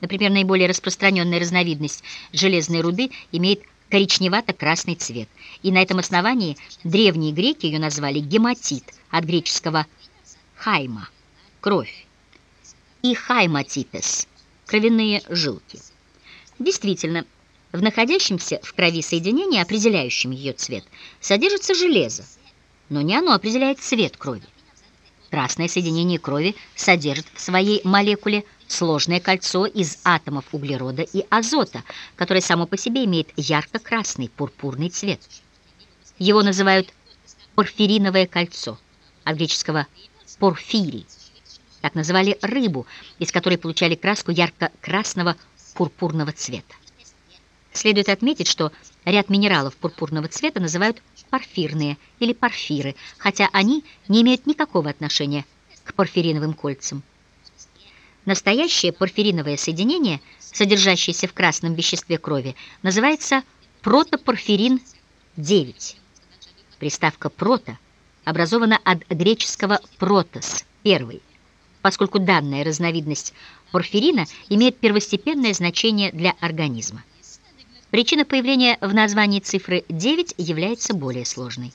Например, наиболее распространенная разновидность железной руды имеет коричневато-красный цвет, и на этом основании древние греки ее назвали гематит, от греческого «хайма» — кровь, и «хайматитес» — кровяные жилки. Действительно, в находящемся в крови соединении, определяющем ее цвет, содержится железо, но не оно определяет цвет крови. Красное соединение крови содержит в своей молекуле сложное кольцо из атомов углерода и азота, которое само по себе имеет ярко-красный пурпурный цвет. Его называют порфириновое кольцо, от греческого «порфирий». Так называли рыбу, из которой получали краску ярко-красного пурпурного цвета. Следует отметить, что ряд минералов пурпурного цвета называют порфирные или порфиры, хотя они не имеют никакого отношения к порфириновым кольцам. Настоящее порфириновое соединение, содержащееся в красном веществе крови, называется протопорфирин-9. Приставка «прото» образована от греческого «протос» – «первый», поскольку данная разновидность порфирина имеет первостепенное значение для организма. Причина появления в названии цифры 9 является более сложной.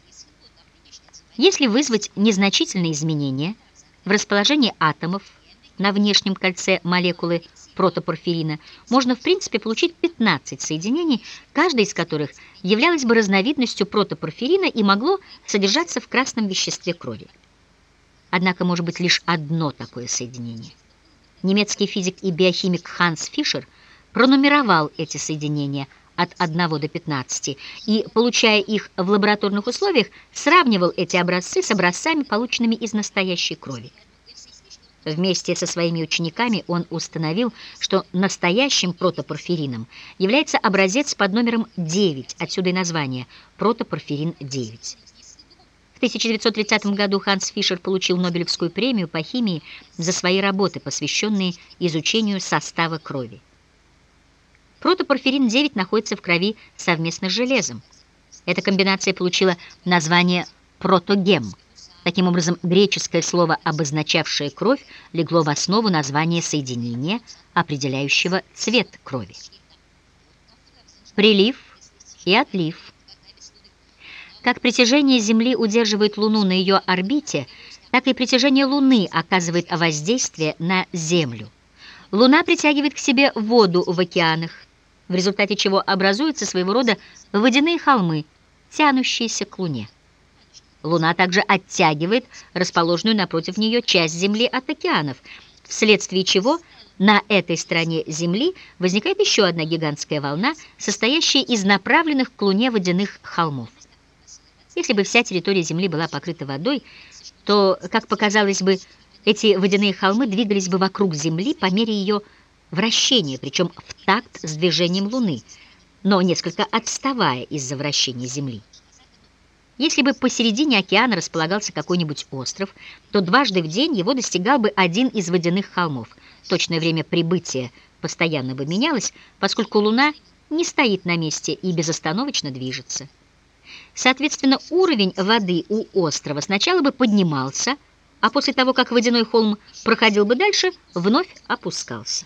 Если вызвать незначительные изменения в расположении атомов на внешнем кольце молекулы протопорфирина, можно в принципе получить 15 соединений, каждое из которых являлось бы разновидностью протопорфирина и могло содержаться в красном веществе крови. Однако может быть лишь одно такое соединение. Немецкий физик и биохимик Ханс Фишер пронумеровал эти соединения – от 1 до 15 и, получая их в лабораторных условиях, сравнивал эти образцы с образцами, полученными из настоящей крови. Вместе со своими учениками он установил, что настоящим протопорфирином является образец под номером 9, отсюда и название протопорфирин-9. В 1930 году Ханс Фишер получил Нобелевскую премию по химии за свои работы, посвященные изучению состава крови. Протопорфирин-9 находится в крови совместно с железом. Эта комбинация получила название протогем. Таким образом, греческое слово, обозначавшее кровь, легло в основу названия соединения, определяющего цвет крови. Прилив и отлив. Как притяжение Земли удерживает Луну на ее орбите, так и притяжение Луны оказывает воздействие на Землю. Луна притягивает к себе воду в океанах, в результате чего образуются своего рода водяные холмы, тянущиеся к Луне. Луна также оттягивает расположенную напротив нее часть Земли от океанов, вследствие чего на этой стороне Земли возникает еще одна гигантская волна, состоящая из направленных к Луне водяных холмов. Если бы вся территория Земли была покрыта водой, то, как показалось бы, эти водяные холмы двигались бы вокруг Земли по мере ее вращение, причем в такт с движением Луны, но несколько отставая из-за вращения Земли. Если бы посередине океана располагался какой-нибудь остров, то дважды в день его достигал бы один из водяных холмов. Точное время прибытия постоянно бы менялось, поскольку Луна не стоит на месте и безостановочно движется. Соответственно, уровень воды у острова сначала бы поднимался, а после того, как водяной холм проходил бы дальше, вновь опускался.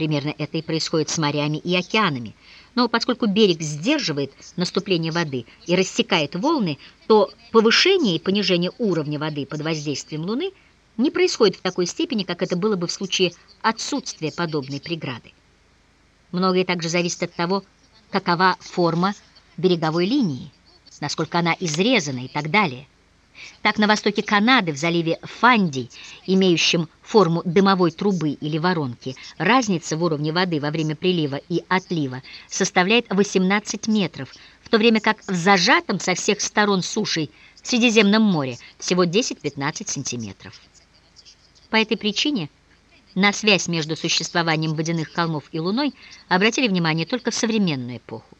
Примерно это и происходит с морями и океанами. Но поскольку берег сдерживает наступление воды и рассекает волны, то повышение и понижение уровня воды под воздействием Луны не происходит в такой степени, как это было бы в случае отсутствия подобной преграды. Многое также зависит от того, какова форма береговой линии, насколько она изрезана и так далее. Так, на востоке Канады, в заливе Фанди, имеющем форму дымовой трубы или воронки, разница в уровне воды во время прилива и отлива составляет 18 метров, в то время как в зажатом со всех сторон сушей Средиземном море всего 10-15 сантиметров. По этой причине на связь между существованием водяных холмов и Луной обратили внимание только в современную эпоху.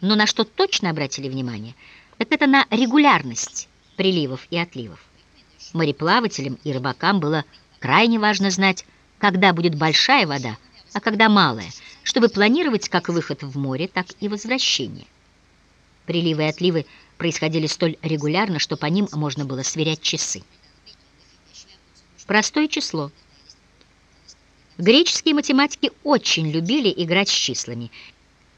Но на что точно обратили внимание – так это на регулярность приливов и отливов. Мореплавателям и рыбакам было крайне важно знать, когда будет большая вода, а когда малая, чтобы планировать как выход в море, так и возвращение. Приливы и отливы происходили столь регулярно, что по ним можно было сверять часы. Простое число. Греческие математики очень любили играть с числами.